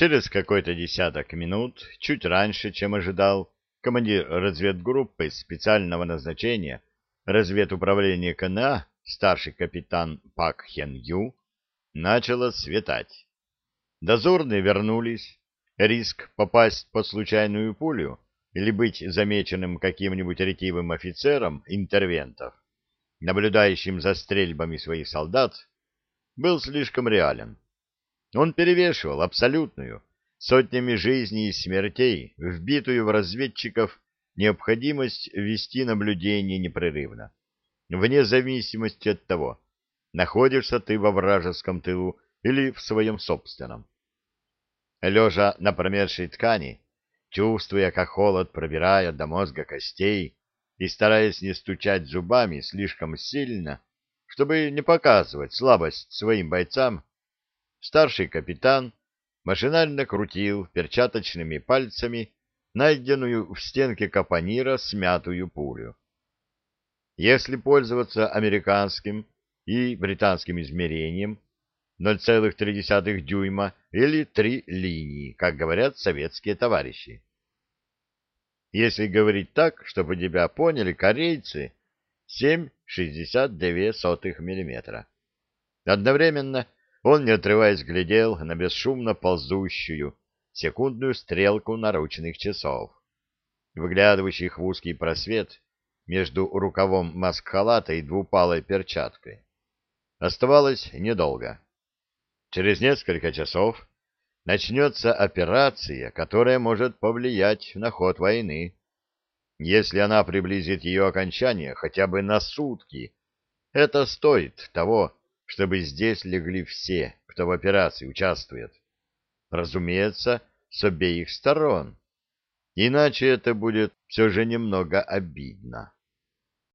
Через какой-то десяток минут, чуть раньше, чем ожидал, командир разведгруппы специального назначения разведуправления КНА, старший капитан Пак Хен Ю, начало светать. Дозорные вернулись. Риск попасть под случайную пулю или быть замеченным каким-нибудь ретивым офицером интервентов, наблюдающим за стрельбами своих солдат, был слишком реален. Он перевешивал абсолютную, сотнями жизней и смертей, вбитую в разведчиков необходимость вести наблюдение непрерывно, вне зависимости от того, находишься ты во вражеском тылу или в своем собственном. Лежа на промерзшей ткани, чувствуя, как холод пробирает до мозга костей, и стараясь не стучать зубами слишком сильно, чтобы не показывать слабость своим бойцам, старший капитан машинально крутил перчаточными пальцами найденную в стенке капонира смятую пулю. Если пользоваться американским и британским измерением 0,3 дюйма или 3 линии, как говорят советские товарищи. Если говорить так, чтобы тебя поняли корейцы, 7,62 мм. Одновременно он, не отрываясь, глядел на бесшумно ползущую секундную стрелку наручных часов, выглядывающих в узкий просвет между рукавом маск-халата и двупалой перчаткой. Оставалось недолго. Через несколько часов начнется операция, которая может повлиять на ход войны. Если она приблизит ее окончание хотя бы на сутки, это стоит того, чтобы здесь легли все, кто в операции участвует. Разумеется, с обеих сторон. Иначе это будет все же немного обидно.